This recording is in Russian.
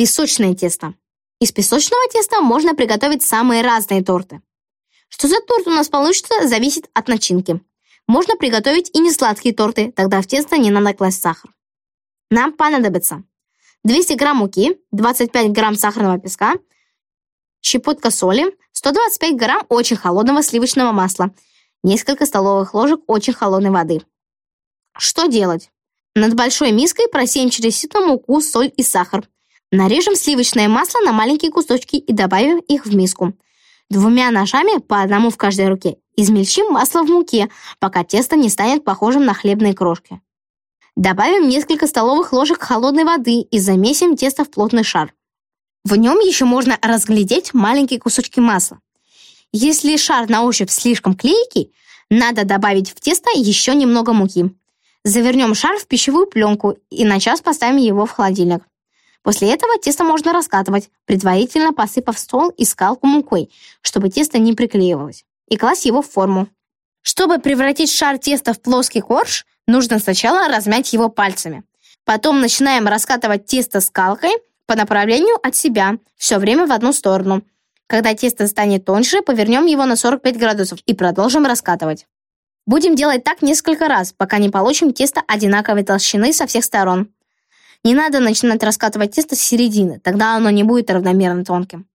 Песочное тесто. Из песочного теста можно приготовить самые разные торты. Что за торт у нас получится, зависит от начинки. Можно приготовить и не сладкие торты, тогда в тесто не надо класть сахар. Нам понадобится 200 грамм муки, 25 грамм сахарного песка, щепотка соли, 125 грамм очень холодного сливочного масла, несколько столовых ложек очень холодной воды. Что делать? Над большой миской просеем через сито муку, соль и сахар. Нарежем сливочное масло на маленькие кусочки и добавим их в миску. Двумя ножами, по одному в каждой руке, измельчим масло в муке, пока тесто не станет похожим на хлебные крошки. Добавим несколько столовых ложек холодной воды и замесим тесто в плотный шар. В нем еще можно разглядеть маленькие кусочки масла. Если шар на ощупь слишком клейкий, надо добавить в тесто еще немного муки. Завернем шар в пищевую пленку и на час поставим его в холодильник. После этого тесто можно раскатывать, предварительно посыпав стол и скалку мукой, чтобы тесто не приклеивалось, и класть его в форму. Чтобы превратить шар теста в плоский корж, нужно сначала размять его пальцами. Потом начинаем раскатывать тесто скалкой по направлению от себя, все время в одну сторону. Когда тесто станет тоньше, повернем его на 45 градусов и продолжим раскатывать. Будем делать так несколько раз, пока не получим тесто одинаковой толщины со всех сторон. Не надо начинать раскатывать тесто с середины, тогда оно не будет равномерно тонким.